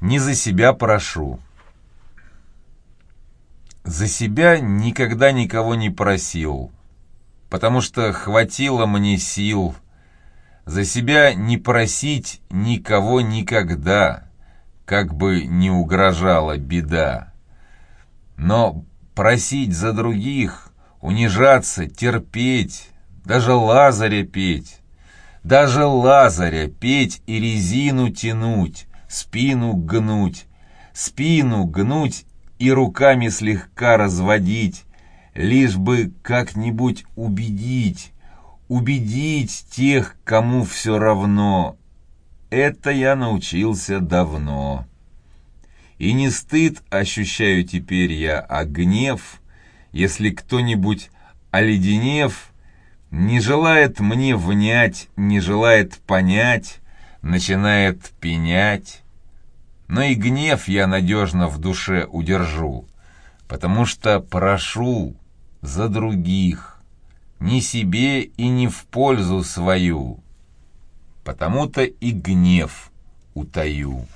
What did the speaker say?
Не за себя прошу. За себя никогда никого не просил, потому что хватило мне сил. За себя не просить никого никогда, как бы не угрожала беда. Но просить за других, унижаться, терпеть, даже Лазаря петь, даже Лазаря петь и резину тянуть, спину гнуть, спину гнуть и руками слегка разводить, лишь бы как-нибудь убедить, убедить тех, кому все равно. Это я научился давно. И не стыд ощущаю теперь я, а гнев, если кто-нибудь, оледенев, не желает мне внять, не желает понять, начинает пенять. Но и гнев я надежно в душе удержу, потому что прошу за других, не себе и не в пользу свою, потому-то и гнев утаю.